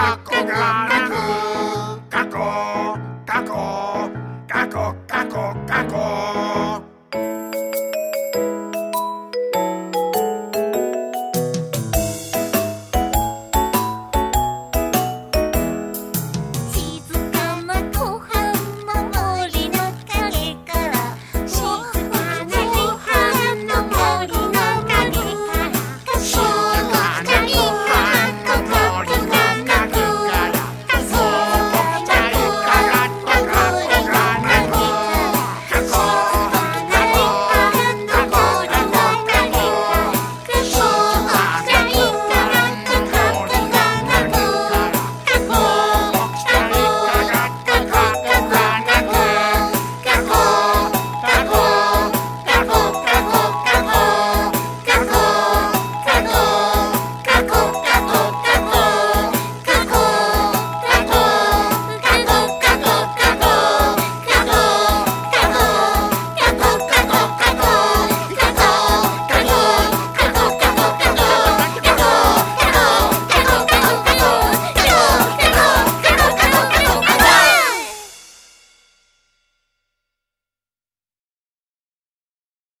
かこ」「かこかこかこかこ」